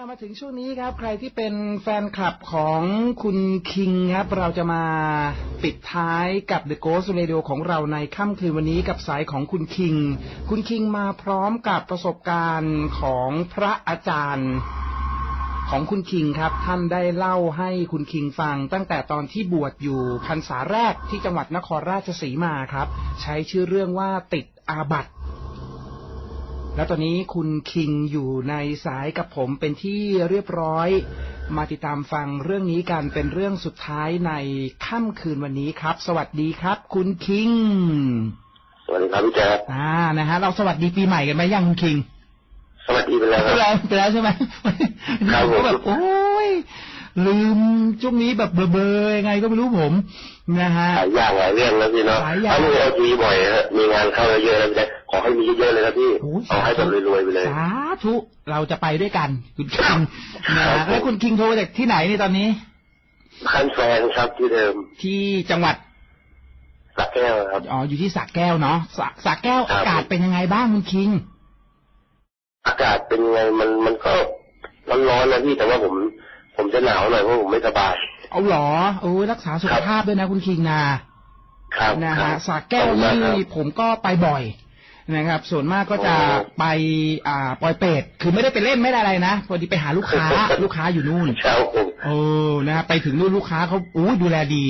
ามาถึงช่วงนี้ครับ ใครที่เป็นแฟนคลับของคุณคิงครับ เราจะมาปิดท้ายกับ The Ghost Radio ของเราในค่ำคืนวันนี้กับสายของคุณคิง คุณคิงมาพร้อมกับประสบการณ์ของพระอาจารย์ของคุณคิงครับ ท่านได้เล่าให้คุณคิงฟัง ตั้งแต่ตอนที่บวชอยู่พรรษาแรกที่จังหวัดนครราชสีมาครับ ใช้ชื่อเรื่องว่าติดอาบัติ แล้วตอนนี้คุณคิงอยู่ในสายกับผมเป็นที่เรียบร้อย มาติดตามฟังเรื่องนี้กันเป็นเรื่องสุดท้ายในค่ำคืนวันนี้ครับ สวัสดีครับ คุณคิง สวัสดีครับพี่แจ๊คอ่านะฮะเราสวัสดีปีใหม่กันไหมยังคุณคิง สวัสดีไปแล้วคไปรับแล้วไปแล้วใช่ไหมครับผมก็แบบโอ้ยลืมช่วงนี้แบบเบลอๆยังไงก็ไม่รู้ผมนะฮะหลายอย่างหลายเรื่องแล้วพี่เนาะหลายอย่างถ้ามีโอทีบ่อยฮะมีงานเข้าเยอะๆแล้วพี่แจ๊ค ขอให้มีเยอะๆเลยนะพี่โอ้ยเอาให้แบบรวยๆไปเลยสาธุเราจะไปด้วยกันคุณคิงนะครัฮะบผมแล้วคุณคิงโทรมาจากที่ไหนในตอนนี้คันแฟนครับที่เดิม ที่จังหวัดสักแก้วครับอ๋ออยู่ที่สระแก้วเนาะสระสระแก้วครับอากาศเป็นยังไงบ้างคุณคิง อากาศเป็นไงมันมันก็ร้อนๆนะพี่แต่ว่าผม ผมจะหนาวหน่อยเพราะผมไม่สบายเอาเหรอโอ้ยรักษาสุขภาพด้วยนะคุณคิงนะครับนะครัฮะบสระแก้วขอบคุณนี่มากครับผมก็ไปบ่อย นะครับ ส่วนมากก็จะโอ้ไปอ่าปอยเป็ดคือไม่ได้ไปเล่นไม่ได้อะไรนะพอดีไปหาลูกค้า ลูกค้าอยู่นู่นเช้าผมโอ้นะฮะไปถึงนู่นลูกค้าเขาอู้ดูแลดี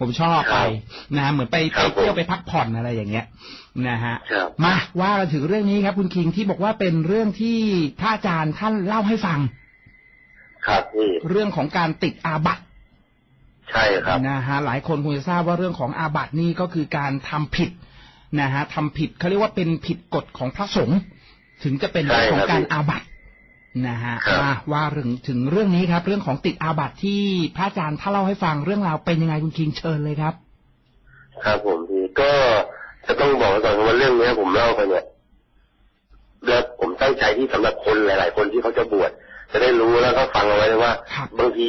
ผมชอบครัไปบนะฮะเหมือนไปครัไปบผมเที่ยวไปพักผ่อนอะไรอย่างเงี้ยนะฮะครับมาว่ากันถึงเรื่องนี้ครับ คุณคิงที่บอกว่าเป็นเรื่องที่พระอาจารย์ท่านเล่าให้ฟัง ครับพี่เรื่องของการติดอาบัติใช่ครับนะฮะหลายคนคงจะทราบว่าเรื่องของอาบัตินี่ก็คือการทำผิด นะฮะทำผิดเขาเรียกว่าเป็นผิดกฎของพระสงฆ์ถึงจะเป็นเรื่องของการอาบัตินะฮะครับมาว่าถึงถึงเรื่องนี้ครับ เรื่องของติดอาบัติที่พระอาจารย์ถ้าเล่าให้ฟังเรื่องราวเป็นยังไงคุณคิงเชิญเลยครับ ครับผมพี่ก็จะต้องบอกไว้ก่อนว่าเรื่องเนี้ย ผมเล่าไปเนี่ยแล้วผมตั้งใจที่สำหรับคนหลาย ๆ คนที่เขาจะบวชจะได้รู้แล้วก็ฟังเอาไว้เลยว่าครับบางที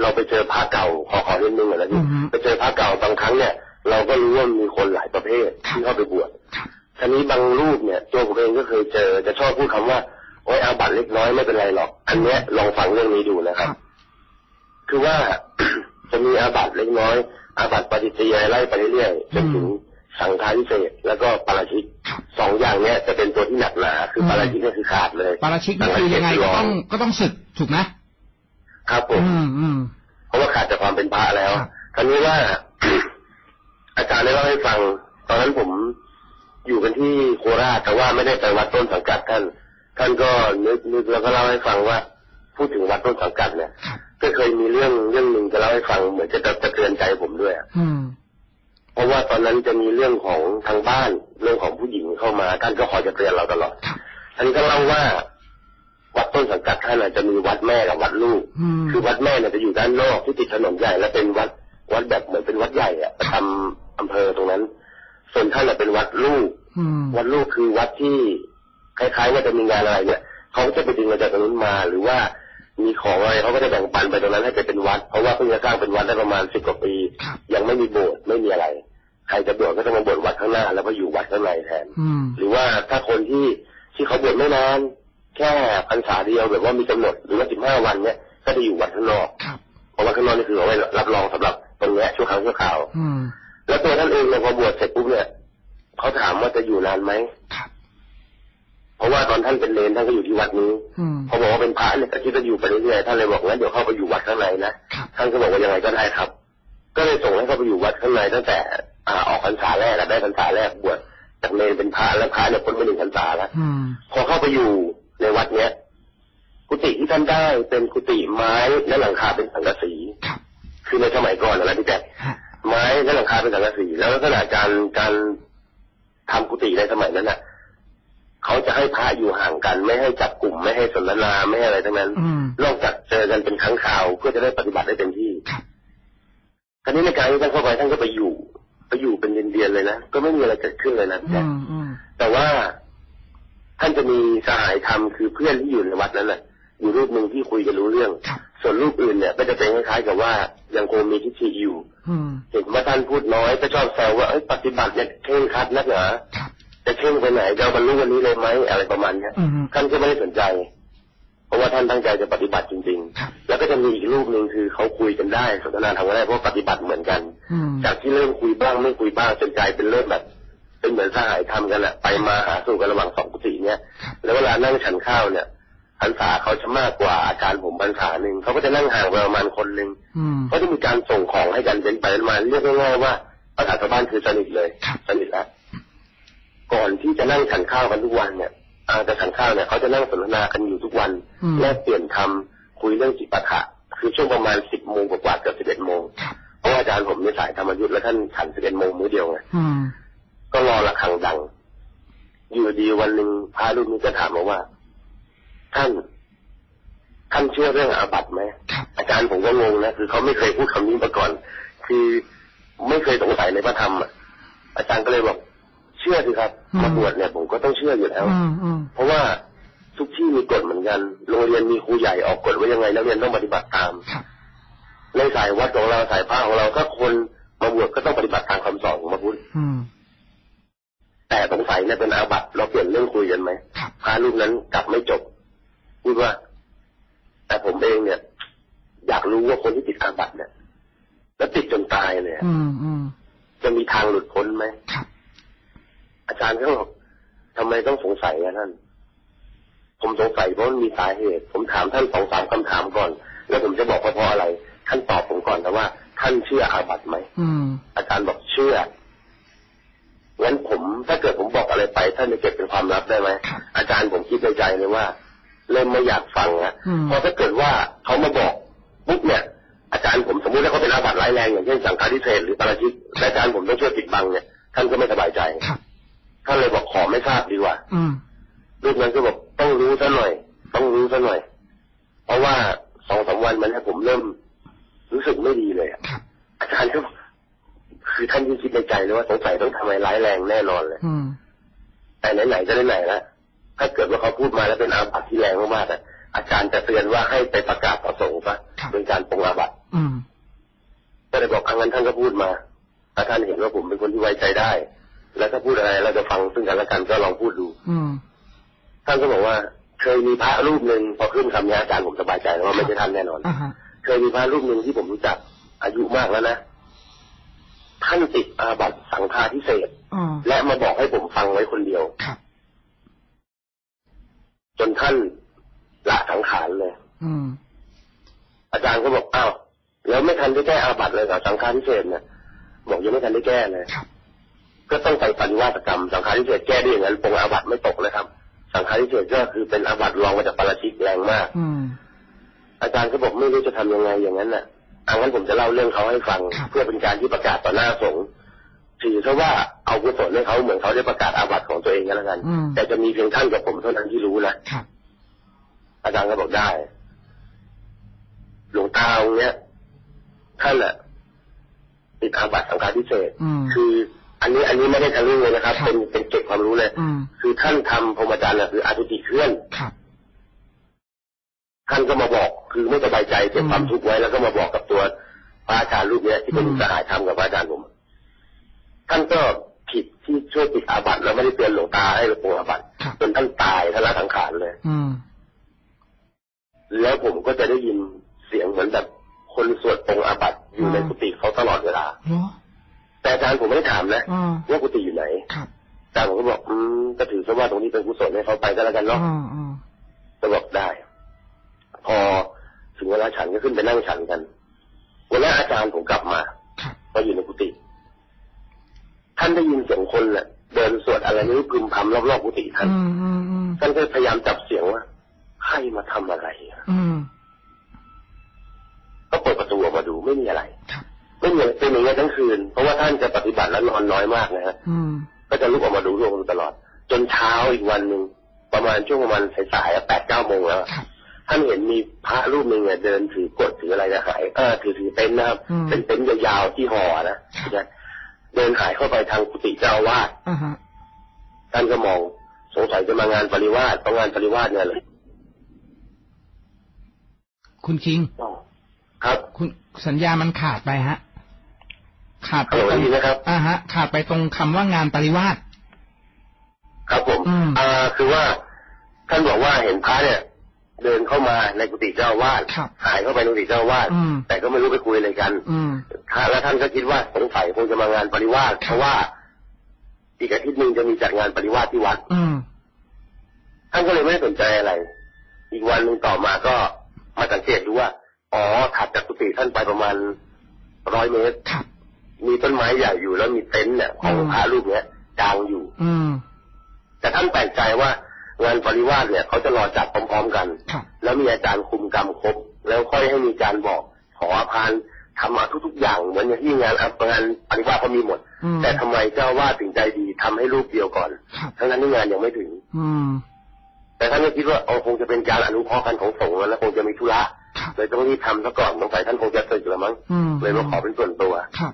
เราไปเจอพระเก่าขอขอเรื่องนึงก่อนนะอืพี่อฮึไปเจอพระเก่าบางครั้งเนี่ย เราก็รู้ว่ามีคนหลายประเภทครับที่เข้าไปบวชครับทีนี้บางรูปเนี่ยตัวผมเองก็เคยเจอจะชอบพูดคำว่าโอ้ยอาบัตเล็กน้อยไม่เป็นไรหรอก อันเนี้ยลองฟังเรื่องนี้ดูนะคครัรับบคือว่าจะมีอาบัตเล็กน้อย อาบัตปฏิเสธไล่ไปเรื่อยๆจนถึงสังฆาทิเศษแล้วก็ปาราชิกครับสองอย่างเนี้ยจะเป็นตัวที่หนักหนาคือปาราชิกเนี่ยคือขาดเลยปาราชิกนี่คือยังไงก็ต้องก็ต้องสึกถูกไหมครับผมอืมอืมเพราะว่าขาดจากความเป็นพระแล้วครับคราวนี้ว่า อาจารย์ได้เล่าให้ฟัง ตอนนั้นผมอยู่กันที่โคราชแต่ว่าไม่ได้ไปวัดต้นสังกัดท่าน ท่านก็นึกนึกแล้วก็เล่าให้ฟังว่า พูดถึงวัดต้นสังกัดเนี่ยครับก็เคยมีเรื่องเรื่องหนึ่งจะเล่าให้ฟังเหมือนจะจะเตือนใจผมด้วยอะอืมเพราะว่าตอนนั้นจะมีเรื่องของทางบ้านเรื่องของผู้หญิงเข้ามาท่านก็คอยจะเตือนเราตลอดครับท่านก็เล่าว่า วัดต้นสังกัดท่านน่ะจะมีวัดแม่กับวัดลูกอืมคือวัดแม่เนี่ยจะอยู่ด้านนอกที่ติดถนนใหญ่และเป็นวัด วัดแบบเหมือนเป็นวัดใหญ่อะประจำอำเภอตรงนั้น ส่วนท่านน่ะเป็นวัดลูกอืมวัดลูกคือวัดที่คล้ายๆว่าจะมีงานอะไรเนี่ยเขาก็จะไปดึงมาจากตรงนู้นมา หรือว่ามีของอะไรเขาก็จะแบ่งปันไปตรงนั้นให้ไปเป็นวัด เพราะว่าเพิ่งจะสร้างเป็นวัดได้ประมาณสิบกว่าปีครับยังไม่มีโบสถ์ไม่มีอะไรใครจะบวชก็ต้องมาบวชวัดข้างหน้า แล้วก็อยู่วัดข้างในแทนอืมหรือว่าถ้าคนที่ที่เขาบวชไม่นานแค่พรรษาเดียวแบบว่ามีกำหนดหรือว่าสิบห้าวันเนี่ยก็จะอยู่วัดข้างนอกครับเพราะว่าข้างนอกนี่คือเอาไว้รับรองสำหรับ ตรงเนี้ยชั่วครั้งชั่วคราวอืมแล้วตัวท่านเองเนี่ยพอบวชเสร็จปุ๊บเนี่ยเขาถามว่าจะอยู่นานไหมครับเพราะว่าตอนท่านเป็นเลนท่านก็อยู่ที่วัดนี้อืมเขาบอกว่าเป็นพระเนี่ยก็คิดว่าอยู่ไปเรื่อยๆท่านเลยบอกงั้นเดี๋ยวเข้าไปอยู่วัดข้างในนะครับท่านก็บอกว่ายังไงก็ได้ครับ ก็เลยส่งให้เขาไปอยู่วัดข้างในตั้งแต่อ่าออกพรรษาแรกอะได้พรรษาแรกบวชจากเลนเป็นพระแล้วพระเนี่ยพ้นไปหนึ่งพรรษาแล้วอืมพอเข้าไปอยู่ในวัดเนี้ยกุฏิที่ท่านได้เป็นกุฏิไม้และหลังคาเป็นสังกะสี ครับคือในสมัยก่อนนะพี่แจ๊คฮะไม้และหลังคาเป็นสังกะสีแล้วลักษณะการการทำกุฏิในสมัยนั้นน่ะเขาจะให้พระอยู่ห่างกัน ไม่ให้จับกลุ่มไม่ให้สนทนาไม่ให้อะไรทั้งนั้นอืมนอกจากเจอกันเป็นครั้งคราวเพื่อจะได้ปฏิบัติได้เต็มที่ครับคราวนี้ในการที่ท่านเข้าไปท่านก็ไปอยู่ไปอยู่เป็นเดือนๆเลยนะก็ไม่มีอะไรเกิดขึ้นเลยนะพี่อืแจ๊คมอืมแต่ว่าท่านจะมีสหายธรรมคือเพื่อนที่อยู่ในวัดนั้นแหละ อยู่รูปหนึ่งที่คุยกันรู้เรื่องครับส่วนรูปอื่นเนี่ยก็จะเป็นคล้ายๆกับว่ายังคงมีทิฏฐิอยู่อืมเห็นว่าท่านพูดน้อยก็ชอบแซวว่าเอ้ยปฏิบัติเนี่ยเคร่งครัดนักเหรอครับจะเคร่งไปไหนจะเอาบรรลุวันนี้เลยไหมอะไรประมาณเนี้ยอืมท่านก็ไม่ได้สนใจ เพราะว่าท่านตั้งใจจะปฏิบัติจริงครับๆแล้วก็จะมีอีกรูปหนึ่งคือเขาคุยกันได้สนทนาทางกันได้เพราะปฏิบัติเหมือนกันอืมจากที่เริ่มคุยบ้างไม่คุยบ้างจนกลายเป็นเริ่มแบบเป็นเหมือนสหายทำกันแหละไปมาหาสู่กันระหว่างสองกุฏิเนี่ยครับแล้วเวลานั่งฉันข้าวเนี่ย พรรษาเขาจะมากกว่าอาจารย์ผมพรรษาหนึ่งเขาก็จะนั่งห่างไปประมาณคนหนึ่งอืมเขาจะมีการส่งของให้กันเป็นไปเป็นมาเรียกง่ายๆว่าภาษาชาวบ้านคือสนิทเลยครับสนิทแล้วก่อนที่จะนั่งฉันข้าวกันทุกวันเนี่ยอาจะฉันข้าวเนี่ยเขาจะนั่งสนทนากันอยู่ทุกวันอืมแลกเปลี่ยนคำคุยเรื่องจิตปาถะคือช่วงประมาณสิบโมงกว่าๆเกือบสิบเอ็ดโมงครับเพราะว่าอาจารย์ผมในสายธรรมยุทธ์และท่านฉันสิบเอ็ดโมงมื้อเดียวไงอืมก็รอระฆังดัง อยู่ดีวันหนึ่งพระรูปนี้ก็ถามมาว่า ท่านท่านเชื่อเรื่องอาบัติไหมครับอาจารย์ผมก็งงนะคือเขาไม่เคยพูดคำนี้มาก่อน คือไม่เคยสงสัยในพระธรรมอะอาจารย์ก็เลยบอกเชื่อสิครับอืมมาบวชเนี่ยผมก็ต้องเชื่ออยู่แล้วอืมอืมเพราะว่าทุกที่มีกฎเหมือนกัน โรงเรียนมีครูใหญ่ออกกฎไว้ยังไงนักเรียนต้องปฏิบัติตามครับในสายวัดของเราสายพระของเราก็คนมาบวชก็ต้องปฏิบัติตามคำสอนของพระพุทธอืมแต่สงสัยเนี่ยเป็นอาบัติเราเปลี่ยนเรื่องคุยกันไหมครับพระรูปนั้นกลับไม่จบ พูดว่า แต่ผมเองเนี่ย อยากรู้ว่าคนที่ติดอาบัติเนี่ย แล้วติดจนตายเลยอะอืมอืมจะมีทางหลุดพ้นไหมครับอาจารย์ก็บอกทำไมต้องสงสัยอะท่าน ผมสงสัยเพราะมันมีสาเหตุ ผมถามท่านสองสามคำถามก่อน แล้วผมจะบอกว่าเพราะอะไร ท่านตอบผมก่อนแต่ว่า ท่านเชื่ออาบัติไหมอืมอาจารย์บอกเชื่องั้นผมถ้าเกิดผมบอกอะไรไป ท่านจะเก็บเป็นความลับได้ไหมครับอาจารย์ผมคิดในใจเลยว่า เริ่มไม่อยากฟังนะอืมเพราะถ้าเกิดว่าเขามาบอกปุ๊บเนี่ยอาจารย์ผมสมมุติว่าเขาเป็นอาบัติร้ายแรงอย่างเช่นสังฆาทิเศษหรือปาราชิกและอาจารย์ผมต้องช่วยปิดบังเนี่ยท่านก็ไม่สบายใจครับท่านเลยบอกขอไม่ทราบดีกว่าอืมรูปนั้นก็บอกต้องรู้ซะหน่อย ต้องรู้ซะหน่อย เพราะว่าสองสามวันมันให้ผมเริ่ม รู้สึกไม่ดีเลยอะครับอาจารย์ก็คือท่านยิ่งคิดในใจเลยว่าสงสัยต้องทำอะไรร้ายแรงแน่นอนเลยอืมแต่ไหนๆก็ไหนๆแล้ว ถ้าเกิดว่าเขาพูดมาแล้วเป็นอาบัติที่แรงมากๆอะอาจารย์จะเตือนว่าให้ไปประกาศต่อสงฆ์ปะครับเป็นการปรงอาบัติอืมก็เลยบอกอังั้นท่านก็พูดมาถ้าท่านเห็นว่าผมเป็นคนที่ไว้ใจได้ แล้วถ้าพูดอะไรเราจะฟังซึ่งกันและกันก็ลองพูดดู อืมท่านก็บอกว่า เคยมีพระรูปหนึ่งพอขึ้นคำนี้อาจารย์ผมสบายใจแล้วว่าไม่ใช่ท่านแน่นอนอ่าฮะเคยมีพระรูปหนึ่งที่ผมรู้จักอายุมากแล้วนะท่านติดอาบัติสังฆาทิเศษอ๋อและมาบอกให้ผมฟังไว้คนเดียวครับ จนท่านละสังขารเลยอืมอาจารย์ก็บอกอ้าวแล้วไม่ทันได้แก้อาบัติเลยกับสังฆาทิเศษเนี่ยบอกยังไม่ทันได้แก้เลยครับก็ต้องไปปฏิวัติกรรมสังฆาทิเศษแก้ได้อย่างนั้นปรงอาบัติไม่ตกเลยครับ สังฆาทิเศษก็คือเป็นอาบัติรองมาจากปาราชิกแรงมาก อืมอาจารย์ก็บอกไม่รู้จะทำยังไงอย่างนั้นน่ะอังั้นผมจะเล่าเรื่องเขาให้ฟังครับเพื่อเป็นการที่ประกาศต่อหน้าสงฆ์ ถือซะว่าเอากุศลให้เขาเหมือนเขาได้ประกาศอาบัติของตัวเองกันแล้วกัน อืม แต่จะมีเพียงท่านกับผมเท่านั้นที่รู้นะ ครับ อาจารย์ก็บอกได้ หลวงตาองค์เนี้ยท่านอะติดอาบัติสังฆาทิเศษอืม คือ อันนี้อันนี้ไม่ได้ทะลึ่งเลยนะครับ ครับ เป็นเป็นเก็บความรู้เลย อืม คือท่านทำพรหมจรรย์อะคืออาทิติเคลื่อน ครับ ท่านก็มาบอก คือไม่สบายใจเก็บอืมความทุกข์ไว้แล้วก็มาบอกกับตัวพระอาจารย์รูปเนี้ยที่เป็นอืม สหายทำกับพระอาจารย์ผม ท่านก็ผิดที่ช่วยติดอาบัติแล้วไม่ได้เตือนหลวงตาให้ระปรงอาบัติครับจนท่านตายท่านละสังขารเลย อืมแล้วผมก็จะได้ยินเสียงเหมือนแบบคนสวดปรงอาบัติอยู่อ่าในกุฏิเขาตลอดเวลาเหรอแต่อาจารย์ผมไม่ได้ถามนะอ่าว่ากุฏิอยู่ไหนครับอาจารย์ผมก็บอกอืมก็ถือซะว่าตรงนี้เป็นกุศลให้เขาไปก็แล้วกันอ่าเนาะอ่าก็บอกได้ พอถึงเวลาฉันก็ขึ้นไปนั่งฉันกันวันนั้นอาจารย์ผมกลับมาครับมาอยู่ในกุฏิ ท่านได้ยินเสียงคนแหละเดินสวดอะไรไม่รู้พึมพำรอบๆกุฏิท่านอืมอืมอืมท่านก็พยายามจับเสียงว่าใครมาทำอะไรอะอืมก็เปิดประตูออกมาดูไม่มีอะไรครับไม่มีอะไรเป็นอย่างนี้ยทั้งคืน เพราะว่าท่านจะปฏิบัติแล้วนอนน้อยมากนะฮะอืมก็จะลุกออกมาดูลูกตลอด จนเช้าอีกวันหนึ่งประมาณช่วงประมาณสายๆแปดเก้าโมงแล้วอะครับท่านเห็นมีพระรูปหนึ่งเนี่ยเดินถือกดถืออะไรนะหายเออถือถือเต็นท์นะครับอืมเป็นเต็นท์ยาวๆที่ห่อนะ เดินหายเข้าไปทางกุฏิเจ้าอาวาสอ่าฮะท่านก็มองสงสัยจะมางานปริวาสเพราะงานปริวาสเนี่ยเลย คุณคิงอ๋อครับ คุณสัญญามันขาดไปฮะ ขาดไปฮัลโหลตรงได้ยินนะครับอ่าฮะ ขาดไปตรงคำว่างานปริวาสครับผมอืมอ่าคือว่าท่านบอกว่าเห็นพระเนี่ย เดินเข้ามาในกุฏิเจ้าอาวาสครับหายเข้าไปในกุฏิเจ้าอาวาสอืมแต่ก็ไม่รู้ไปคุยอะไรกันอืมแล้วท่านก็คิดว่าสงสัยคงจะมางานปริวาสเพราะว่าอีกอาทิตย์หนึ่งจะมีจัดงานปริวาสที่วัดอืมท่านก็เลยไม่ได้สนใจอะไร อีกวันหนึ่งต่อมาก็มาสังเกตดูว่า อ๋อถัดจากกุฏิท่านไปประมาณร้อยเมตรครับมีต้นไม้ใหญ่อยู่แล้วมีเต็นท์เนี่ยของอืมพระรูปเนี้ยกางอยู่ อืมแต่ท่านแปลกใจว่า งานปริวาสเนี่ยเขาจะรอจัดพร้อมๆกันครับแล้วมีอาจารย์คุมกรรมครบ แล้วค่อยให้มีการบอกขออภานทำมาทุกๆอย่างเหมือนอย่างที่งานอะงานปริวาสเขามีหมดอืมแต่ทำไมเจ้าว่าถึงใจดีทำให้รูปเดียวก่อนครับทั้งนั้นที่งานยังไม่ถึง อืมแต่ท่านก็คิดว่าโอ้คงจะเป็นการอนุเคราะห์กันของสงฆ์แล้วคงจะมีธุระครับเลยต้องรีบทำซะก่อนสงสัยท่านคงจะสึกแล้วมั้งอืมเลยมาขอเป็นส่วนตัวครับ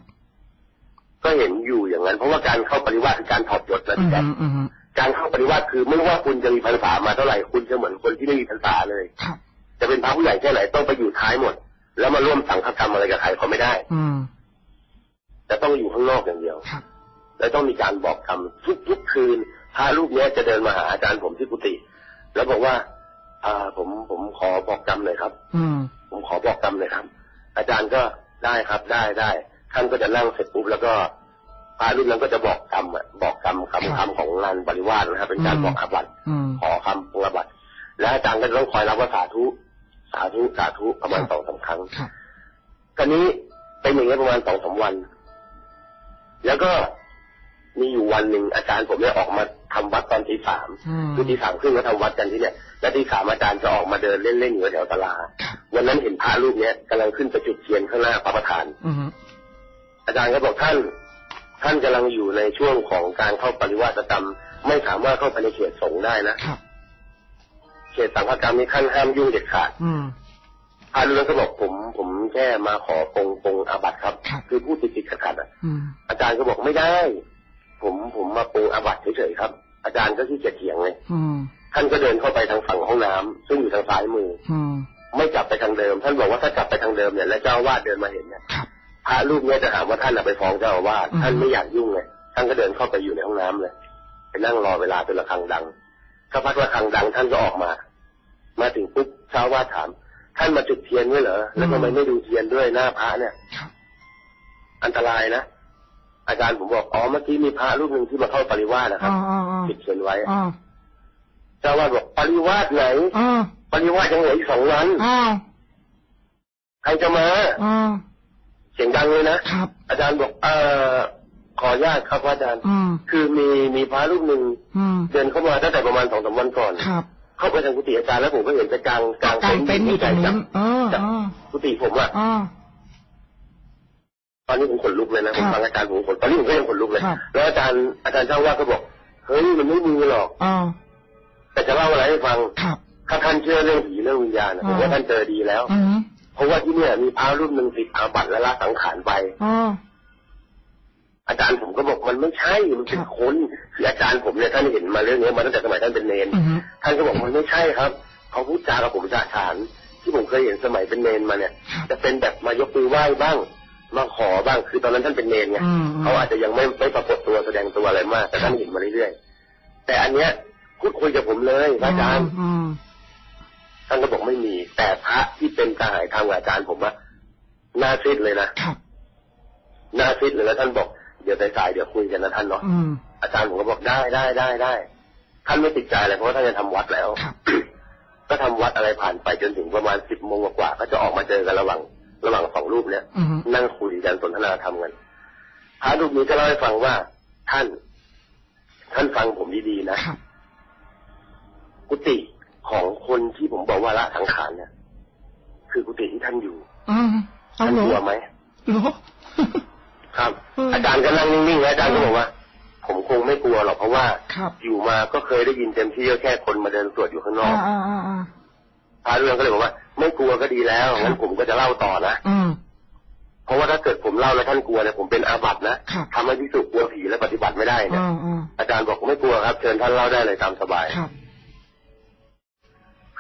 ก็เห็นอยู่อย่างนั้น เพราะว่าการเข้าปริวาสคือการถอดยศนะอืพี่มแจ๊คอืม การเข้าปริวาสคือไม่ว่าคุณจะมีพรรษามาเท่าไหร่คุณจะเหมือนคนที่ไม่มีพรรษาเลยครับจะเป็นพระผู้ใหญ่แค่ไหนต้องไปอยู่ท้ายหมด แล้วมาร่วมสังฆกรรมอะไรกับใครเขาไม่ได้ อืมจะต้องอยู่ข้างนอกอย่างเดียวครับแล้วต้องมีการบอกกรรมทุกทุกคืนพระรูปเนี้ยจะเดินมาหาอาจารย์ผมที่กุฏิแล้วบอกว่า อ่า ผมผมขอบอกกรรมเลยครับ อืมผมขอบอกกรรมเลยครับ อาจารย์ก็ได้ครับได้ได้ท่านก็จะนั่งเสร็จปุ๊บแล้วก็ พระรูปนั้นก็จะบอกกรรมอะบอกกรรมคำคำของงานปริวาสนะครับเป็นการบอกอาบัติอืมขอคำปรงอาบัติแล้วอาจารย์ก็จะต้องคอยรับว่าสาธุสาธุสาธุประมาณสองสามครั้งครับตอนนี้เป็นอย่างนี้ประมาณสองสามวัน แล้วก็มีอยู่วันหนึ่งอาจารย์ผมเนี่ยออกมาทำวัดตอนตีสามอืมคือตีสามครึ่งก็ทำวัดกันที่เนี่ย แล้วตีสามอาจารย์จะออกมาเดินเล่นๆอยู่แถวตลาดครับวันนั้นเห็นพระรูปเนี้ยกำลังขึ้นไปจุดเทียนข้างหน้าพระประธานอืมอาจารย์ก็บอกท่าน ท่านกำลังอยู่ในช่วงของการเข้าปริวาสกรรม ไม่สามารถเข้าไปในเขตสงฆ์ได้นะครับเขตสังฆกรรมนี้ขั้นห้ามยุ่งเด็ดขาด อืมพระรูปนั้นก็บอกผมผมแค่มาขอปรงปรงอาบัติครับครับ คือพูดติดติดขัดขัดๆอะอืมอาจารย์ก็บอกไม่ได้ ผมผมมาปรงอาบัติเฉยๆครับ อาจารย์ก็ที่เกียจเถียงเลยอืมท่านก็เดินเข้าไปทางฝั่งห้องน้ำซึ่งอยู่ทางซ้ายมือ อืมไม่กลับไปทางเดิม ท่านบอกว่าถ้ากลับไปทางเดิมเนี่ยแล้วเจ้าอาวาสเดินมาเห็นเนี่ยครับ พระรูปเนี้ยจะหาว่าท่านน่ะไปฟ้องเจ้าอาวาสอืมท่านไม่อยากยุ่งไงท่านก็เดินเข้าไปอยู่ในห้องน้ำเลยไปนั่งรอเวลาจนระฆังดังสักพักระฆังดังท่านก็ออกมา มาถึงปุ๊บเจ้าอาวาสถาม ท่านมาจุดเทียนไว้เหรอแล้วทำไมไม่ดูเทียนด้วยหน้าพระเนี่ยครับอันตรายนะอาจารย์ผมบอกอ๋อเมื่อกี้มีพระรูปหนึ่งที่มาเข้าปริวาสนะคอ๋รัอบอ๋ออ๋อติดเทียนไว้อ๋อเจ้าอาวาสบอกปริวาสไหนอ๋อปริวาสยังเหลืออีกสองวันอ๋อใครจะมาอ๋อเสียงดังเลยนะครับ อาจารย์บอกเอ่อขออนุญาตครับอาจารย์ อืม คือมีมีพระรูปหนึ่งอืม เดินเข้ามาตั้งแต่ประมาณสองสามวันก่อน ครับเข้าไปทางกุฏิอาจารย์แล้วผมก็เห็นไปกลางกลางกางเต็นท์อยู่ตรงนู้นเออจากอ๋อกุฏิผมอะอ๋อตอนนี้ผมขนลุกเลยนะผมครับฟังอาจารย์ผมขนตอนนี้ผมก็ยังขนลุกเลยครับ แล้วอาจารย์อาจารย์เจ้าว่าก็บอกเฮ้ยมันไม่มีหรอกอ๋อแต่จะเล่าอะไรให้ฟังครับ ถ้าท่านเชื่อเรื่องผีเรื่องวิญญาณอะผมว่าอ่าท่านเจอดีแล้ว อืมเพ ราะว่าที่เนี่ยมีพระรูปหนึ่งติดอาบัติและละสังขารไปอ๋ออาจารย์ผมก็บอกมันไม่ใช่มันเป็นครับคนคืออาจารย์ผมเนี่ยท่านเห็นมาเรื่องนี้มาตั้งแต่สมัยท่านเป็นเนนอืมท่านก็บอกมันไม่ใช่ครับเขาพูดจากับผมจากฐานที่ผมเคยเห็นสมัยเป็นเนนมาเนี่ยครับจะเป็นแบบมายกมือไหว้บ้างมาขอบ้างคือตอนนั้นท่านเป็นเนนไงอืมเขาอาจจะยังไม่ไม่ปรากฏตัวแสดงตัวอะไรมาก แต่ท่านเห็นมาเรื่อยๆแต่อันเนี้ยพูดคุยกับผมเลยพระอาจารย์อืม ท่านก็บอกไม่มี แต่พระที่เป็นกระหายทางกับอาจารย์ผมอะหน้าซิดเลยนะครับหน้าซิดเลยแล้วท่านบอกเดี๋ยวสายๆเดี๋ยวคุยกันนะท่านเนาะอืมอาจารย์ผมก็บอกได้ได้ได้ได้ท่านไม่ติดใจเลยเพราะว่าท่านจะทำวัดแล้วครับก็ทำวัดอะไรผ่านไปจนถึงประมาณสิบโมงกว่าๆก็จะออกมาเจอกันระหว่าง ระหว่างสองรูปเนี้ยอืมนั่งคุยกันสนทนาธรรมกันพระรูปนี้ก็เล่าให้ฟังว่าท่าน ท่านฟังผมดีๆนะครับกุฏิ ของคนที่ผมบอกว่าละสังขารเนี่ยคือกุฏิที่ท่านอยู่อืมเอาท่านเหรกลัวอไหมเหรอครับอืมอาจารย์ก็นั่งนิ่งๆนะอาจารย์ก็บอกว่า ผมคงไม่กลัวหรอกเพราะว่าครับอยู่มาก็เคยได้ยินเต็มที่ก็แค่คนมาเดินสวดอยู่ข้างนออ่ากอ่าอ่าอ่าพระเรื่องก็เลยบอกว่า ไม่กลัวก็ดีแล้วงั้นผมก็จะเล่าต่อนะอืมเพราะว่าถ้าเกิดผมเล่าแล้วท่านกลัวเนี่ยผมเป็นอาบัตินะครับทำให้พิสุกลัวผีและปฏิบัติไม่ได้เนี่ยอ่าอ่าอาจารย์บอกไม่กลัวครับ เชิญท่านเล่าได้เลยตามสบายครับ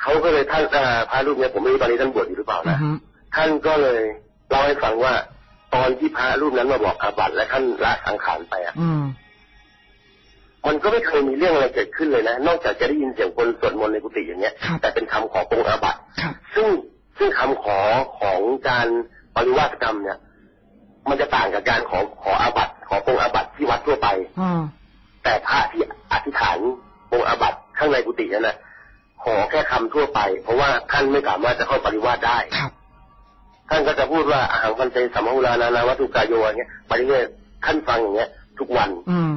เขาก็เลยท่านอ่าพระรูปเนี่ยผมไม่รู้ตอนนี้ท่านบวชอยู่หรือเปล่าอืนะมท่านก็เลยเล่าให้ฟังว่า ตอนที่พระรูปนั้นมาบอกอาบัติและท่านละสังขารไปอะอืมมันก็ไม่เคยมีเรื่องอะไรเกิดขึ้นเลยนะ นอกจากจะได้ยินเสียงคนสวดมนต์ในกุฏิอย่างเงี้ยครับแต่เป็นคำขอปรงอาบัติครับซึ่งซึ่งคำขอของการปริวาสกรรมเนี่ย มันจะต่างกับการขอขออาบัติขอปรงอาบัติที่วัดทั่วไปอ่าแต่พระที่อธิษฐานปรงอาบัติข้างในกุฏินั่นนะ ขอแค่คำทั่วไป เพราะว่าท่านไม่สามารถจะเข้าปริวาสได้ครับท่านก็จะพูดว่าอาหารพันเตสัมมาหุลานานาวัตถุกายโยอย่างเงี้ยไปเรื่อยๆท่านฟังอย่างเงี้ย ทุกวัน อืม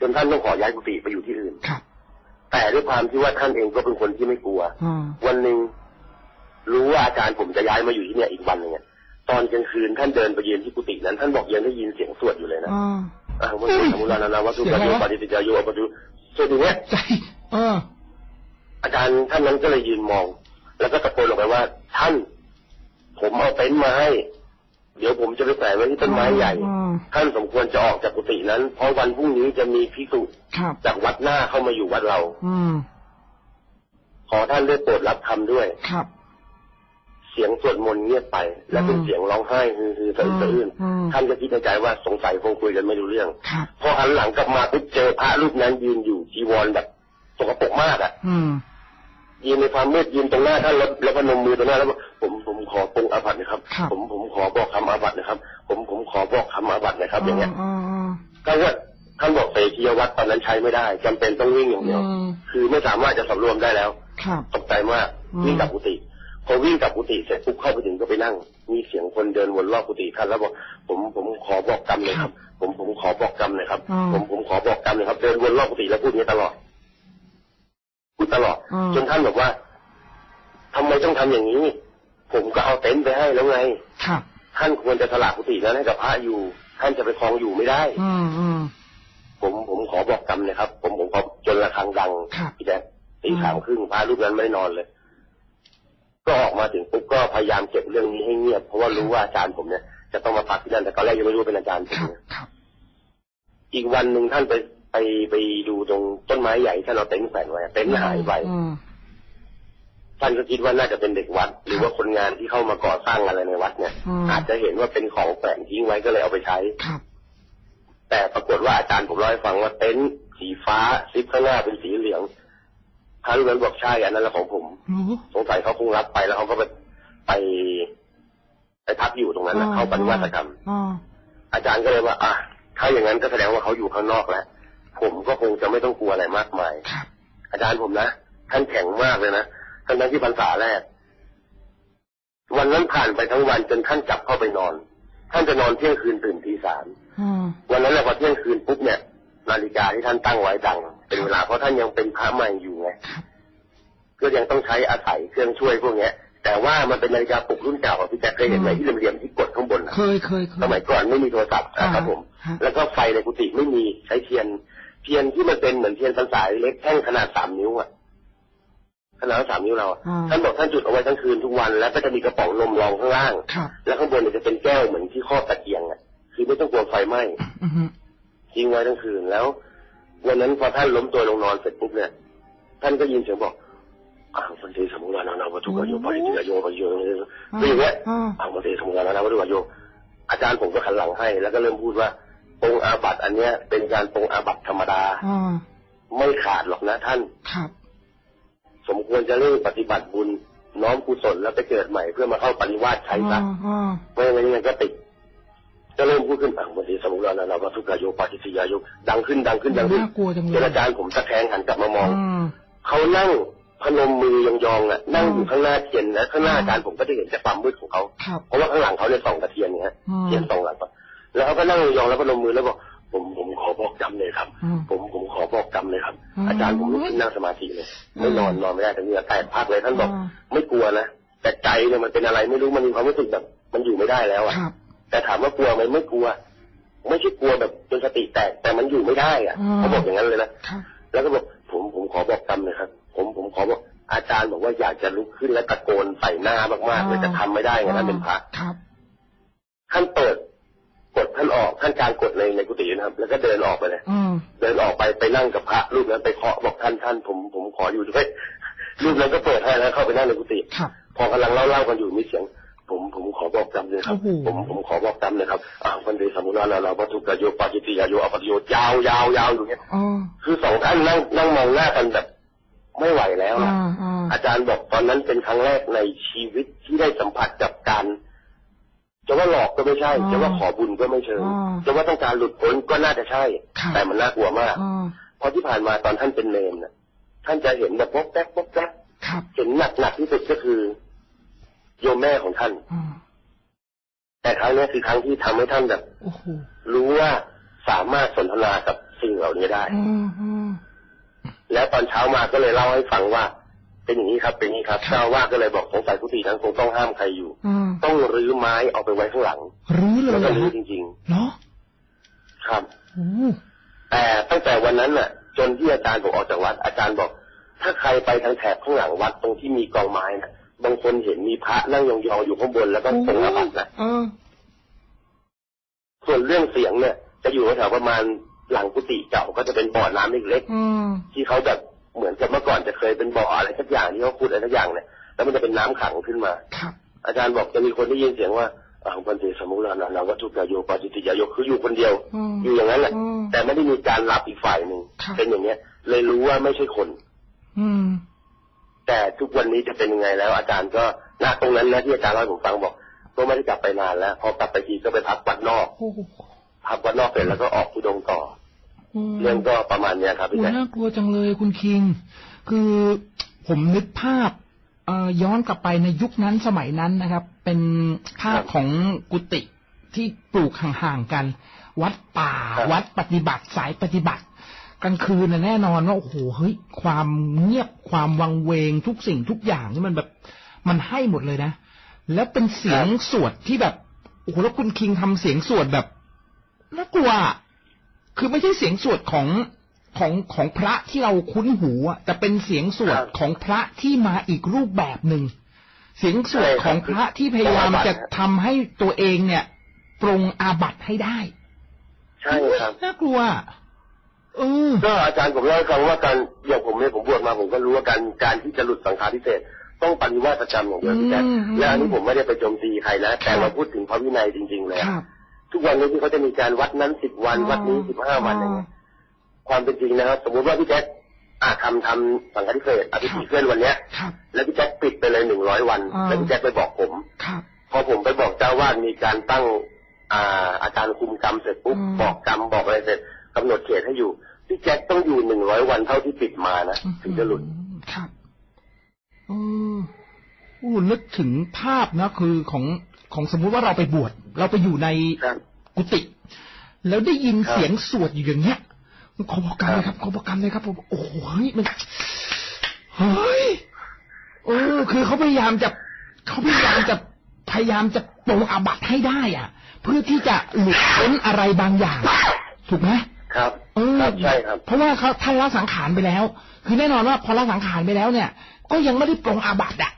จนท่านต้องขอย้ายกุฏิไปอยู่ที่อื่นครับ แต่ด้วยความที่ว่าท่านเองก็เป็นคนที่ไม่กลัวอ่าวันหนึ่งรู้ว่าอาจารย์ผมจะย้ายมาอยู่ที่เนี่ยอีกวันหนึงอะตอนกลางคืนท่านเดินไปยืนที่กุฏินั้น ท่านบอกยังได้ยินเสียงสวดอยู่เลยนะอ่าอาหารพันเตสัมมาหุลานานาวัตถุกายโยปฏิปิจายโยปฏิสวดอย่างเงี้ยใจเอออาจารย์ท่านนั้นก็เลยยืนมอง แล้วก็ตะโกนออกไปว่า ท่าน ผมเอาเต็นท์มาให้ เดี๋ยวผมจะไปแฝงไว้ที่ต้นไม้ใหญ่อืมท่านสมควรจะออกจากกุฏินั้น เพราะวันพรุ่งนี้จะมีพิสุครับจากวัดหน้าเข้ามาอยู่วัดเรา อืมขอท่านได้โปรดรับคำด้วยครับ เสียงสวดมนต์เงียบไป และเป็นอืมเสียงร้องไห้ฮือฮือสะอึกสะอื้นอืมท่านก็คิดในใจว่าสงสัยคงคุยกันไม่รู้เรื่องครับพอหันหลังกลับมาปุ๊บเจอพระรูปนั้นยืนอยู่จีวรแบบสกปรกมากอะ อืม ยืนในความมืดยืนตรงหน้าท่านแล้วแล้วก็นมมือตรงหน้าแล้วบอกผมผมขอปรงอาบัตินะครับ ครับ ผมผมขอบอกคำอาบัตินะครับ ผมผมขอบอกคำอาบัตินะครับ อย่างเงี้ยอ่าอ่าท่านว่าท่านบอกเสกียวัดตอนนั้นใช้ไม่ได้จำเป็นต้องวิ่งอย่างเดียวอืมคือไม่สามารถจะสำรวมได้แล้ว ครับ ตกใจมากอืม วิ่งกลับกุฏิพอวิ่งกลับกุฏิเสร็จปุ๊บเข้าไปถึงก็ไปนั่ง มีเสียงคนเดินวนรอบกุฏิท่านแล้วบอกผมผมขอบอกกรรมเลยครับ ผมผมขอบอกกรรมเลยครับอ่าผมผมขอบอกกรรมเลยครับ เดินวนรอบกุฏิแล้วพูดอย่างนี้ตลอด พูดตลอดอ่าจนท่านบอกว่าทำไมต้องทำอย่างนี้ ผมก็เอาเต็นท์ไปให้แล้วไงครับท่านควรจะสละกุฏินั้นให้กับพระอยู่ ท่านจะไปคลองอยู่ไม่ได้ อืมอืมผมผมขอบอกกรรมเลยครับ ผมผมขอจนระฆังดังครับพี่แจ๊คตีสามครึ่งพระรูปนั้นไม่ได้นอนเลย ก็ออกมาถึงปุ๊บก็พยายามเก็บเรื่องนี้ให้เงียบเพราะว่ารู้ว่าอาจารย์ผมเนี่ยจะต้องมาพักที่นั่นแต่ตอนแรกยังไม่รู้ว่าเป็นอาจารย์ผมครับเนี่ยครับอีกวันหนึ่งท่านไป ไปไปดูตรงต้นไม้ใหญ่ที่ท่านเอาเต็นท์แขวนไว้เต็นท์หายไปอืมท่านก็คิดว่าน่าจะเป็นเด็กวัด หรือว่าคนงานที่เข้ามาก่อสร้างอะไรในวัดเนี่ยอืมอาจจะเห็นว่าเป็นของแฝงทิ้งไว้ก็เลยเอาไปใช้ครับแต่ปรากฏว่าอาจารย์ผมเล่าให้ฟังว่าเต็นท์สีฟ้าซิปข้างหน้าเป็นสีเหลืองพระรูปนั้นบอกใช่อันนั้นแหละของผมรู้สงสัยเขาคงรับไปแล้วเขาก็ไปไปไปพักอยู่ตรงนั้นนะเข้าปฏิวัติกรรมอ่าอาจารย์ก็เลยว่า อะถ้าอย่างนั้นก็แสดงว่าเขาอยู่ข้างนอกแล้ว ผมก็คงจะไม่ต้องกลัวอะไรมากมายครับอาจารย์ผมนะท่านแข็งมากเลยนะทั้งนั้นที่พรรษาแรก วันนั้นผ่านไปทั้งวันจนท่านกลับเข้าไปนอน ท่านจะนอนเที่ยงคืนตื่นตีสามอืมวันนั้นแหละพอเที่ยงคืนปุ๊บเนี่ย นาฬิกาที่ท่านตั้งไว้ดัง เป็นเวลาเพราะท่านยังเป็นพระใหม่อยู่ไงครับก็ยังต้องใช้อาศัยเครื่องช่วยพวกเนี้ยแต่ว่ามันเป็นนาฬิกาปลุกรุ่นเก่าอะพี่แจ๊คเคยเห็นไหมที่เหลี่ยมๆที่กดข้างบนอะเคยเคยเคยสมัยก่อนไม่มีโทรศัพท์นะครับอ่าผมฮะแล้วก็ไฟในกุฏิไม่มีใช้เทียน เทียนที่มันเป็นเหมือนเทียนพรรษาเล็กแท่งขนาดสามนิ้วอะขนาดสามนิ้วเราอะอ่าท่านบอกท่านจุดเอาไว้ทั้งคืนทุกวัน แล้วก็จะมีกระป๋องนมรองข้างล่างครับแล้วข้างบนเนี่ยจะเป็นแก้วเหมือนที่ครอบตะเกียงอะคือไม่ต้องกลัวไฟไหม้อือฮึทิ้งไว้ทั้งคืนแล้ววันนั้นพอท่านล้มตัวลงนอนเสร็จปุ๊บเนี่ยท่านก็ยินเสียงบอกอ้าวมันเทสมุนานานาวัตถุกโยปาริจิกโยปาริโยก็อย่างเงี้ยอ่าอ้าวมันเทสมุนานานาวัตถุกโยอาจารย์ผมก็ขันหลังให้ แล้วก็เริ่มพูดว่า ปรงอาบัตอันเนี้ย เป็นการปรงอาบัตธรรมดาอ่าไม่ขาดหรอกนะท่านครับ สมควรจะเร่งปฏิบัติบุญน้อมกุศลแล้วไปเกิดใหม่เพื่อมาเข้าปริวาสใช้ซะอ่าอ่าไม่อย่างนั้นยังไงก็ติดก็เริ่มพูดขึ้นอะมันเทสมุนานานาวัตถุกโยปาริจิกโยดังขึ้นดังขึ้นดังขึ้นน่ากลัวจังเลจนยอาจารย์ผมตะแคงหันกลับมามองอืมเขานั่งพนมมือยองๆอะนั่งอยู่อืมข้างหน้าเทียนและข้างหน้าอืมอาจารย์ผมก็จะเห็นจากความมืดของเขาครับเพราะว่าข้างหลังเขาเนี่ยส่องกระเทียนเนี่ยฮะอืมเทียนส่องหลังปะ แล้วเขาก็นั่งยองแล้วพนมมือแล้วบอกผมผมขอบอกกรรมเลยครับอืมผมผมขอบอกกรรมเลยครับอืมอาจารย์ผมลุกขึ้นนั่งสมาธิเลยไม่อืมนอนนอนไม่ได้ทั้งเหงื่อแตกพักเลยท่านบอกอืมไม่กลัวนะแต่ใจเนี่ยมันเป็นอะไรไม่รู้มันมีความรู้สึกแบบมันอยู่ไม่ได้แล้วอะครับแต่ถามว่ากลัวไหมไม่กลัว ไม่ใช่กลัวแบบจนสติแตกแต่มันอยู่ไม่ได้อะอืมเขาบอกอย่างนั้นเลยนะครับแล้วก็บอกผมผมขอบอกกรรมเลยครับ ผมผมขอบอกอาจารย์บอกว่าอยากจะลุกขึ้นและตะโกนใส่หน้ามากๆเลยแต่ทำไม่ได้ไงท่านเป็นพระครับท่านเปิด กดท่านออกท่านการกดในในกุฏินะครับ แล้วก็เดินออกไปเลยอืมเดินออกไปไปนั่งกับพระรูปนั้นไปเคาะบอกท่านท่านผมผมขออยู่ด้วยรูปนั้นก็เปิดให้แล้วเข้าไปนั่งในกุฏิครับพอกำลังเล่าเล่ากันอยู่มีเสียง ผมผมขอบอกจำเลยครับโอ้โหผมผมขอบอกจำเลยครับอ่าวันเดสมุนาลาลาวัตถุกะโยปาจิติยาโยอปฏิโยยาวยาวยาวอยู่เนี้ยอ๋อคือสองท่านนั่งนั่งมองหน้ากันแบบไม่ไหวแล้วอ่าอะอ่าอาจารย์บอกตอนนั้นเป็นครั้งแรกในชีวิตที่ได้สัมผัสกับการ จะว่าหลอกก็ไม่ใช่อ่าจะว่าขอบุญก็ไม่เชิงอ่าจะว่าต้องการหลุดพ้นก็น่าจะใช่ครับแต่มันน่ากลัวมากอ่าเพราะที่ผ่านมาตอนท่านเป็นเนนน่ะท่านจะเห็นแบบป๊อกแป๊กป๊อกแป๊กครับเห็นหนักหนักที่สุดก็คือ โยมแม่ของท่านอ่าแต่ครั้งนี้คือครั้งที่ทำให้ท่านแบบโอ้โหรู้ว่าสามารถสนทนากับสิ่งเหล่านี้ได้อืมอืมแล้วตอนเช้ามาก็เลยเล่าให้ฟังว่า เป็นอย่างนี้ครับเป็นอย่างนี้ครับครับเจ้าว่าก็เลยบอกสงสัยกุฏินั้นคงต้องห้ามใครอยู่อืมต้องรื้อไม้เอาไปไว้ข้างหลังรื้อเลยแล้วเหรก็อรื้อฮะจริงเนาะๆครับโอ้แต่ตั้งแต่วันนั้นน่ะ จนที่อาจารย์ผมออกจากวัด อาจารย์บอก ถ้าใครไปทางแถบข้างหลังวัดตรงที่มีกองไม้น่ะบางคนเห็นมีพระนั่งยองๆอยู่ข้างบนแล้วก็ทรงอาบัตินะเออส่วนเรื่องเสียงเนี่ย จะอยู่แถวๆประมาณหลังกุฏิเก่าก็จะเป็นบ่อน้ำเล็กอืมๆที่เขาแบบ เหมือนกับเมื่อก่อนจะเคยเป็นบ่ออะไรสักอย่างที่เขาขุดอะไรสักอย่างเนี่ยแล้วมันจะเป็นน้ำขังขึ้นมาครับอาจารย์บอกจะมีคนได้ยินเสียงว่าอ่าพันเตสมุนานานาวัตถุกายโยปาจิติยาโยคืออยู่คนเดียวอืมอยู่อย่างนั้นแหละอืมแต่ไม่ได้มีการหลับอีกฝ่ายหนึ่งครับเป็นอย่างเนี้ย เลยรู้ว่าไม่ใช่คน อืม แต่ทุกวันนี้จะเป็นยังไงแล้ว อาจารย์ก็ณตรงนั้นนะที่อาจารย์เล่าให้ผมฟังบอกก็ไม่ได้กลับไปนานแล้ว พอกลับไปทีก็ไปพักวัดนอกโอ้โหพักวัดนอกเสร็จแล้วก็ออกทุดงค์ต่อม เรื่องก็ประมาณเนี้ยครับพี่โอ้แจ๊คน่ากลัวจังเลยคุณคิง คือผมนึกภาพเอ่อย้อนกลับไปในยุคนั้นสมัยนั้นนะครับ เป็นภาพของกุฏิที่ปลูกห่างๆกัน วัดป่า วัดปฏิบัติสายปฏิบัติกลางคืนน่ะแน่นอนว่าโอ้โหเฮ้ยความเงียบความวังเวงทุกสิ่งทุกอย่างนี่มันแบบมันให้หมดเลยนะ แล้วเป็นเสียงสวดที่แบบโอ้โหแล้วคุณคิงทำเสียงสวดแบบน่ากลัวอะ คือไม่ใช่เสียงสวดของของของพระที่เราคุ้นหูอะแต่เป็นเสียงสวดครับของพระที่มาอีกรูปแบบหนึ่งเสียงสวดใช่ครับของพระที่พยายามจะทำให้ตัวเองเนี่ยปรงอาบัติให้ได้ ใช่ครับน่ากลัวเออก็อาจารย์ผมเล่าให้ฟังว่าการอย่างผมเนี่ยผมบวชมาผมก็รู้ว่าการการที่จะหลุดสังขารพิเศษต้องปฏิวัติประจำอย่างเดียวพี่แจ๊คอืมอืมและอันนี้ผมไม่ได้ไปโจมตีใครนะแต่ครับเราพูดถึงพระวินัยจริง ๆ เลยครับ ทุกวันนี้ที่เขาจะมีการวัดนั้นสิบวันอ๋อวัดนี้สิบห้าวันอย่างเงี้ยความเป็นจริงนะครับ สมมุติว่าพี่แจ๊คอ่าทำทำสังฆาธิเศษอภิธีเคลื่อนวันเนี้ยครับแล้วพี่แจ๊คปิดไปเลยหนึ่งร้อยวันอ่าแล้วพี่แจ๊คไปบอกผมครับพอผมไปบอกเจ้าวาดมีการตั้งอ่าอาจารย์คุมกรรมเสร็จปุ๊บอืมบอกกรรมบอกอะไรเสร็จกำหนดเขตให้อยู่พี่แจ็คต้องอยู่หนึ่งร้อยวันเท่าที่ปิดมานะถึงจะหลุดครับเออโอ้นึกถึงภาพนะคือของ ของสมมุติว่าเราไปบวชเราไปอยู่ในครับกุฏิแล้วได้ยินครับเสียงสวดอยู่อย่างเงี้ยขอบอกกรรมเลยครับขอบอกกรรมเลยครับผมโอ้โหเฮ้ยมันเฮ้ยเออคือเขาพยายามจะเขาพยายามจะพยายามจะปรงอาบัติให้ได้ อะ เพื่อที่จะหลุดพ้นอะไรบางอย่าง ถูกไหมครับเออครับใช่ครับ เพราะว่าเขาท่านละสังขารไปแล้ว คือแน่นอนว่าพอละสังขารไปแล้วเนี่ย ก็ยังไม่ได้ปรงอาบัติอะ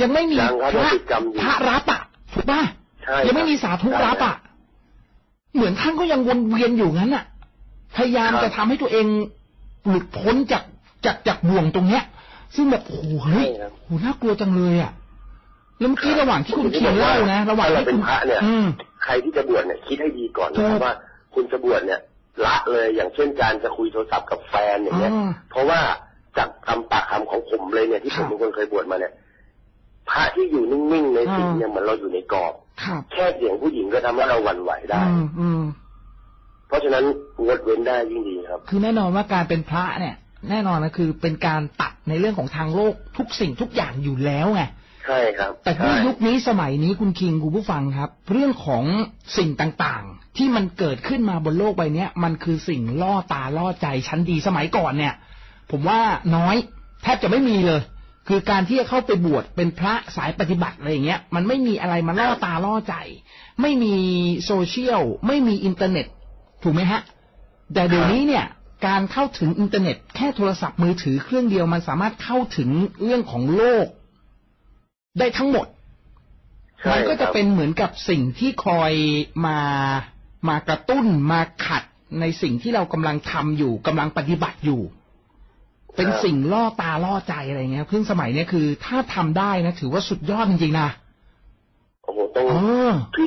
ยังไม่มียังครับพระยังติดกรรมอยู่พระรับอะ ถูกป่ะใช่ยังไม่มีสาธุใช่รับอะ เหมือนท่านก็ยังวนเวียนอยู่งั้นอะ พยายามครับจะทำให้ตัวเองหลุดพ้นจากจากจากบ่วงตรงเนี้ย ซึ่งแบบโอ้โหเฮ้ยใช่ครับโหน่ากลัวจังเลยอะแล้วเมื่อกี้ระหว่างที่คุณเขียนเล่านะ ระหว่างถ้าเราที่เป็คุนณพระเนี่ยอืมใครที่จะบวชเนี่ยคิดให้ดีก่อนนะคครัรับบว่า คุณจะบวชเนี่ย ละเลยอย่างเช่นการจะคุยโทรศัพท์กับแฟนอย่างเงี้ยอ่าเพราะว่าจากคำปากคำของผมเลยเนี่ยที่คผรัมบเป็นคนเคยบวชมาเนี่ย พระที่อยู่นิ่งๆในศีลเนี่ยเหมือนเราอยู่ในกรอบครับแค่เสียงผู้หญิงก็ทำให้เราหวั่นไหวได้อืมอืมเพราะฉะนั้นงดเว้นได้ยิ่งดีครับ คือแน่นอนว่าการเป็นพระเนี่ย แน่นอนนะคือเป็นการตัดในเรื่องของทางโลกทุกสิ่งทุกอย่างอยู่แล้วไงใช่ครับ แต่ในใช่ยุคนี้สมัยนี้คุณคิงคุณผู้ฟังครับ เรื่องของสิ่งต่างๆ ที่มันเกิดขึ้นมาบนโลกใบเนี้ยมันคือสิ่งล่อตาล่อใจชั้นดีสมัยก่อนเนี่ย ผมว่าน้อยแทบจะไม่มีเลย คือการที่จะเข้าไปบวชเป็นพระสายปฏิบัติอะไรอย่างเงี้ย มันไม่มีอะไรมาล่อตาล่อใจ ไม่มีโซเชียล ไม่มีอินเทอร์เน็ต ถูกไหมฮะ แต่เดี๋ยวนี้เนี่ย การเข้าถึงอินเทอร์เน็ต แค่โทรศัพท์มือถือเครื่องเดียวมันสามารถเข้าถึงเรื่องของโลก ได้ทั้งหมดใช่มันก็จะครับเป็นเหมือนกับสิ่งที่คอยมามากระตุ้นมาขัดในสิ่งที่เรากำลังทำอยู่กำลังปฏิบัติอยู่ เป็นสิ่งล่อตาล่อใจอะไรเงี้ยซึ่งสมัยเนี้ยคือถ้าทำได้นะ ถือว่าสุดยอดจริงๆนะโอ้โหตรงอ๋อคือ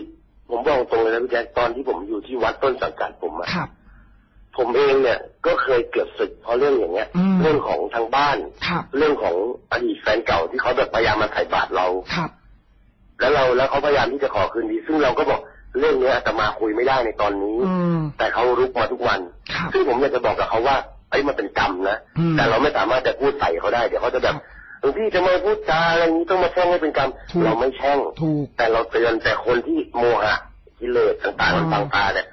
ผมบอกตรงเลยนะพี่แจ๊คตอนที่ผมอยู่ที่วัดต้นสังกัดผมอะครับผมเองเนี่ยก็เคยเกือบศึกเพราะเรื่องอย่างเงี้ยอืมเรื่องของทางบ้านครับเรื่องของอดีตแฟนเก่าที่เขาแบบพยายามมาไถ่บาตรเราครับ แล้วเราแล้วเขาพยายามที่จะขอคืนดี ซึ่งเราก็บอกเรื่องเนี้ยอาตมาคุยไม่ได้ในตอนนี้อืมแต่เขารุกมาทุกวันครับซึ่งผมอยากจะบอกกับเขาว่า ไอ้ยมันเป็นกรรมนะอืมแต่เราไม่สามารถจะพูดใส่เขาได้เดี๋ยวเขาจะแบบหลวงพี่จะมาพูดจาอะไรอย่างนี้ต้องมาแช่งให้เป็นกรรมถูกเราไม่แช่งถูกแต่เราเตือนแต่คนที่โมหะกิเลสต่างๆอืมันมต่างตาเนี่ย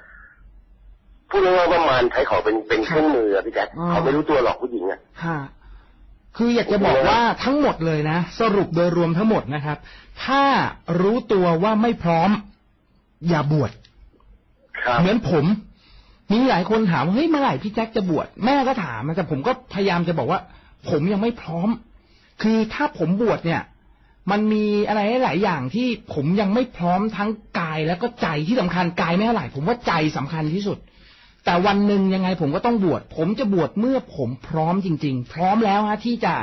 พูดง่ายๆว่ามารใช้เขาเป็นเป็นเครื่องมืออะพี่แจ๊คอืมเขาไม่รู้ตัวหรอกผู้หญิงอะฮะคืออยากจะบอกว่าทั้งหมดเลยนะสรุปโดยรวมทั้งหมดนะครับ ถ้ารู้ตัวว่าไม่พร้อม อย่าบวชครับเหมือนผม มีหลายคนถามว่าเฮ้ยเมื่อไหร่พี่แจ็คจะบวชแม่ก็ถามนะแต่ผมก็พยายามจะบอกว่า ผมยังไม่พร้อม คือถ้าผมบวชเนี่ย มันมีอะไรหลายอย่างที่ผมยังไม่พร้อมทั้งกายแล้วก็ใจที่สำคัญกายไม่เท่าไหร่ผมว่าใจสำคัญที่สุด แต่วันหนึ่งยังไงผมก็ต้องบวชผมจะบวชเมื่อผมพร้อมจริง ๆ พร้อมแล้วฮะที่จะ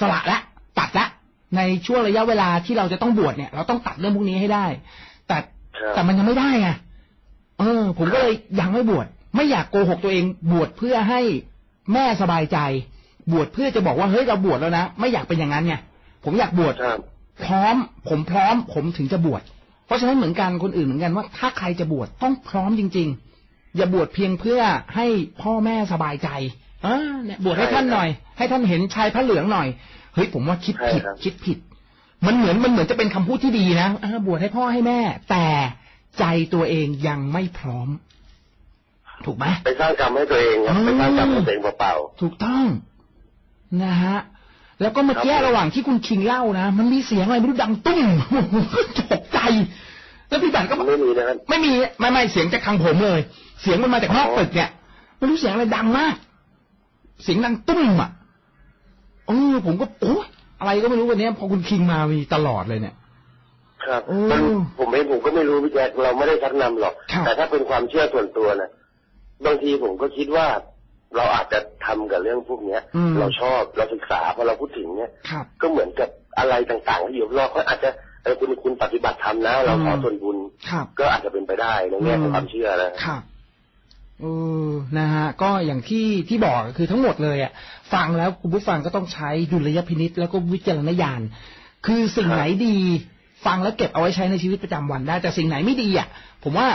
สละละ ตัดละ ในช่วงระยะเวลาที่เราจะต้องบวชเนี่ย เราต้องตัดเรื่องพวกนี้ให้ได้ แต่แต่มันยังไม่ได้ไง เออ ผมก็เลยยังไม่บวชไม่อยากโกหกตัวเอง บวชเพื่อให้แม่สบายใจ บวชเพื่อจะบอกว่าเฮ้ยเราบวชแล้วนะไม่อยากเป็นอย่างนั้นไงผมอยากบวชครับพร้อม ผมพร้อม ผมถึงจะบวชเพราะฉะนั้นเหมือนกันคนอื่นเหมือนกันว่า ถ้าใครจะบวชต้องพร้อมจริง ๆ อย่าบวชเพียงเพื่อให้พ่อแม่สบายใจเออเนี่ยบวชให้ท่านหน่อย ให้ท่านเห็นชายพระเหลืองหน่อยเฮ้ยผมว่าคิดผิดใช่ครับคิดผิด มันเหมือนมันเหมือนจะเป็นคำพูดที่ดีนะเออบวชให้พ่อให้แม่ แต่ ใจตัวเองยังไม่พร้อม ถูกไหมไปสร้างกรรมให้ตัวเองครับอืมไปสร้างกรรมให้ตัวเองเปล่าถูกต้องนะฮะแล้วก็เมื่อกี้ครับผมระหว่างที่คุณคิงเล่านะมันมีเสียงอะไรไม่รู้ดังตุ้มก็ตกใจ แล้วพี่บัตรก็ๆบอกไม่มีนะครับไม่มีไม่ไม่เสียงจากทางผมเลย เสียงมันมาจากนอกอ๋อตึกเนี่ยไม่รู้เสียงอะไรดังมาก เสียงดังตุ้มอะเออผมก็โอ้อะไรก็ไม่รู้วันนี้พอคุณคิงมามีตลอดเลยเนี่ย ครับอืมมันผมเองผมก็ไม่รู้พี่แจ๊คเราไม่ได้ชักนำหรอกครับแต่ถ้าเป็นความเชื่อส่วนตัวนะบางทีผมก็คิดว่า เราอาจจะทำกับเรื่องพวกเนี้ยอืมเราชอบเราศึกษาพอเราพูดถึงเนี้ยครับก็เหมือนกับอะไรต่างๆที่อยู่รอบเขาอาจจะเออคุณคุณปฏิบัติธรรมนะเราขออืมส่วนบุญครับก็อาจจะเป็นไปได้ในแง่ขออืงมความเชื่อนะครับเออนะฮะ ก็อย่างที่ที่บอกคือทั้งหมดเลยอะ ฟังแล้วคุณผู้ฟังก็ต้องใช้ดุลยพินิษแล้วก็วิจารณญาณ คือสิ่งไหนดี ฟังแล้วเก็บเอาไว้ใช้ในชีวิตประจำวันได้ แต่สิ่งไหนไม่ดีอะ ผมว่า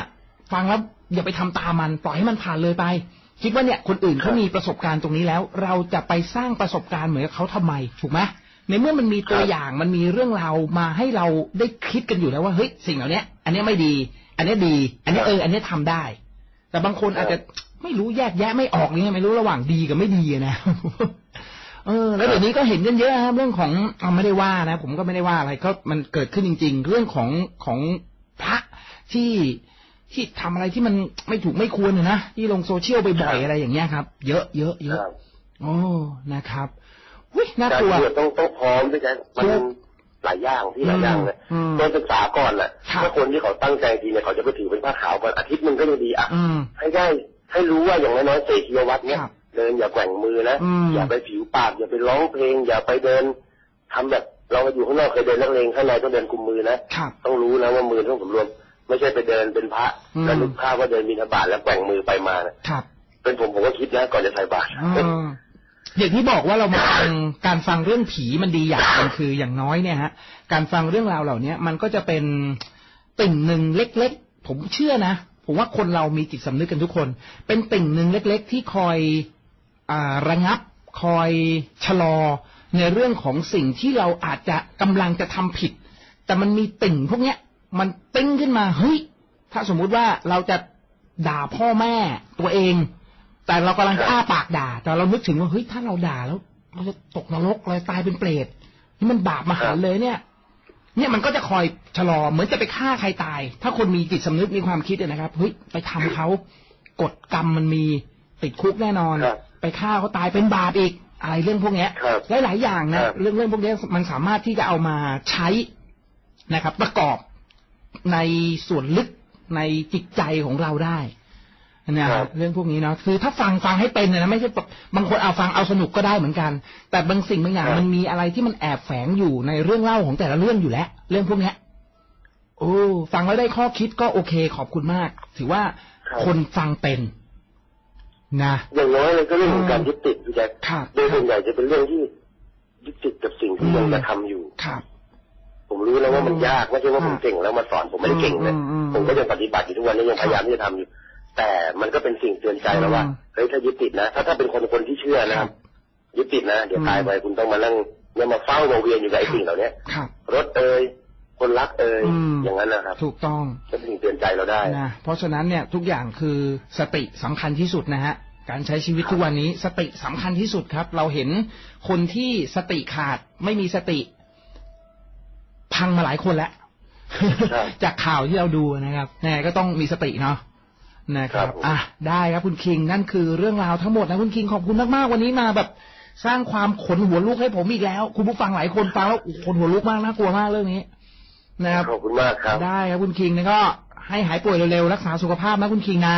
ฟังแล้วอย่าไปทำตามมันปล่อยให้มันผ่านเลยไป คิดว่าเนี่ยคนอื่นเขามีประสบการณ์ตรงนี้แล้ว เราจะไปสร้างประสบการณ์เหมือนเขาทำไม ถูกไหมในเมื่อมันมีตัวอย่างมันมีเรื่องราวมาให้เราได้คิดกันอยู่แล้วว่าเฮ้ยสิ่งเหล่านี้อันนี้ไม่ดี อันนี้ดี อันนี้เออ อันนี้ทำได้ แต่บางคนอาจจะไม่รู้แยกแยะไม่ออกนี่ไงไม่รู้ระหว่างดีกับไม่ดีนะ เออแล้วเดี๋ยวนี้ก็เห็นกันเยอะครับเรื่องของเอาไม่ได้ว่านะ ผมก็ไม่ได้ว่าอะไรก็มันเกิดขึ้นจริง ๆ เรื่องของของพระที่ที่ทำอะไรที่มันไม่ถูกไม่ควรอะนะที่ลงโซเชียลบ่อยๆอะไรอย่างเงี้ยครับ เยอะเยอะเยอะครับโอ้นะครับอุ้ยน่าการกลัวบวชต้องต้องพร้อมพี่แจ๊คมันถูกหลายอย่างที่หลายอย่างเลยอืมต้องศึกษาก่อนแหละครับถ้าคนที่เขาตั้งใจจริงเนี่ยเขาจะไปถือเป็นผ้าขาวก่อนอาทิตย์หนึงก็ยังดีอะอืมให้ได้ให้รู้ว่าอย่างน้อยๆเศรษฐีวัดเนี่ยครับ เดินอย่าแกว่งมือนะอืมอย่าไปผิวปาก อย่าไปร้องเพลง อย่าไปเดินทำแบบเราไปอยู่ข้างนอกเคยเดินนักเลงข้างในต้องเดินกุมมือนะครับต้องรู้นะว่ามือต้องสำรวม ไม่ใช่ไปเดินเป็นพระอืมแล้วนึกภาพว่าเดินบิณฑบาตแล้วแกว่งมือไปมานะครับเป็นผมผมก็คิดนะก่อนจะใส่บาตรเอออย่างที่บอกว่าเรามาฟังการฟังเรื่องผีมันดีอย่างหนึงคืออย่างน้อยเนี่ยฮะ การฟังเรื่องราวเหล่านี้มันก็จะเป็นติ่งหนึ่งเล็ก ๆ ผมเชื่อนะผมว่าคนเรามีจิตสำนึกกันทุกคน เป็นติ่งหนึ่งเล็ก ๆ ที่คอยอ่า ระงับคอยชะลอในเรื่องของสิ่งที่เราอาจจะกำลังจะทำผิด แต่มันมีติ่งพวกเนี้ย มันติ้งขึ้นมาเฮ้ยถ้าสมมุติว่าเราจะด่าพ่อแม่ตัวเอง แต่เรากำลังจะอ้าปากด่า แต่เรานึกถึงว่าเฮ้ยถ้าเราด่าแล้วเราจะตกนรกเลยตายเป็นเปรตนี่มันบาปมหันต์เลยเนี่ย เนี่ยมันก็จะคอยชะลอเหมือนจะไปฆ่าใครตาย ถ้าคนมีจิตสำนึกมีความคิดนะครับเฮ้ยไปทำเขากฎกรรมมันมีติดคุกแน่นอน ไปฆ่าเขาตายเป็นบาปอีก อะไรเรื่องพวกเนี้ยครับหลายๆอย่างนะครับเรื่องเรื่องพวกเนี้ยมันสามารถที่จะเอามาใช้นะครับ ประกอบในส่วนลึกในจิตใจของเราได้นะคครัรับบเรื่องพวกนี้เนาะคือถ้าฟังฟังให้เป็นนะไม่ใช่แบบบางคนเอาฟังเอาสนุกก็ได้เหมือนกัน แต่บางสิ่งบางอย่างครับมันมีอะไรที่มันแอบแฝงอยู่ในเรื่องเล่าของแต่ละเรื่องอยู่แล้ว เรื่องพวกเนี้ยโอ้ฟังแล้วได้ข้อคิดก็โอเค ขอบคุณมาก ถือว่าครับคนฟังเป็น นะอย่างน้อยเลยก็เรื่องของการยึดติดพี่แจ๊คครับโดยส่วนใหญ่จะเป็นเรื่องที่ยึดติดกับสิ่งที่ยังจะทำอยู่ครับ ผมรู้แล้วว่ามันยากไม่ใช่ว่าผมครับเก่งแล้วมาสอนผมไม่ได้เก่งเลยอืมอืมผมก็ยังปฏิบัติอยู่ทุกวันนี้ยังพยายามที่จะทำอยู่ แต่มันก็เป็นสิ่งเตือนใจแล้วว่าอืมเฮ้ยถ้ายึดติดนะถ้าถ้าเป็นคนคนที่เชื่อนะครับยึดติดนะเดี๋ยวอืมตายไปคุณต้องมานั่งเนี่ยมาเฝ้ามาเวียนอยู่กับไอ้ครับสิ่งเหล่านี้ครับรถเอ่ย คนรักเอ่ยอืมอย่างนั้นนะครับ ถูกต้องก็เป็นสิ่งเตือนใจเราได้นะเพราะฉะนั้นเนี่ยทุกอย่างคือสติสำคัญที่สุดนะฮะการใช้ชีวิตทุกวันนี้สติสำคัญที่สุดครับ เราเห็นคนที่สติขาดไม่มีสติ พังมาหลายคนแล้วครับจากข่าวที่เราดูนะครับแน่ก็ต้องมีสติเนาะนะครับครับผมอะได้ครับคุณคิงนั่นคือเรื่องราวทั้งหมดนะคุณคิงขอบคุณมากๆวันนี้มาแบบสร้างความขนหัวลุกให้ผมอีกแล้ว คุณผู้ฟังหลายคนฟังแล้วโอ้โหขนหัวลุกมากน่ากลัวมากเรื่องนี้ นะครับขอบคุณมากครับ ได้ครับคุณคิงนะก็ให้หายป่วยเร็วๆรักษาสุขภาพนะคุณคิงนะ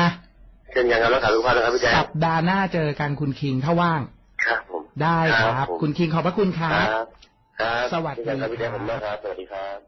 เช่นกันครับรักษาสุขภาพนะครับพี่แจ๊คสัปดาห์หน้าเจอกันคุณคิงถ้าว่างครับผมได้ครับผมคุณคิงขอบพระคุณคครัรับบครับ สวัสดีเช่นกันครับพี่แจ๊คครับผมมากครับสวัสดีครับ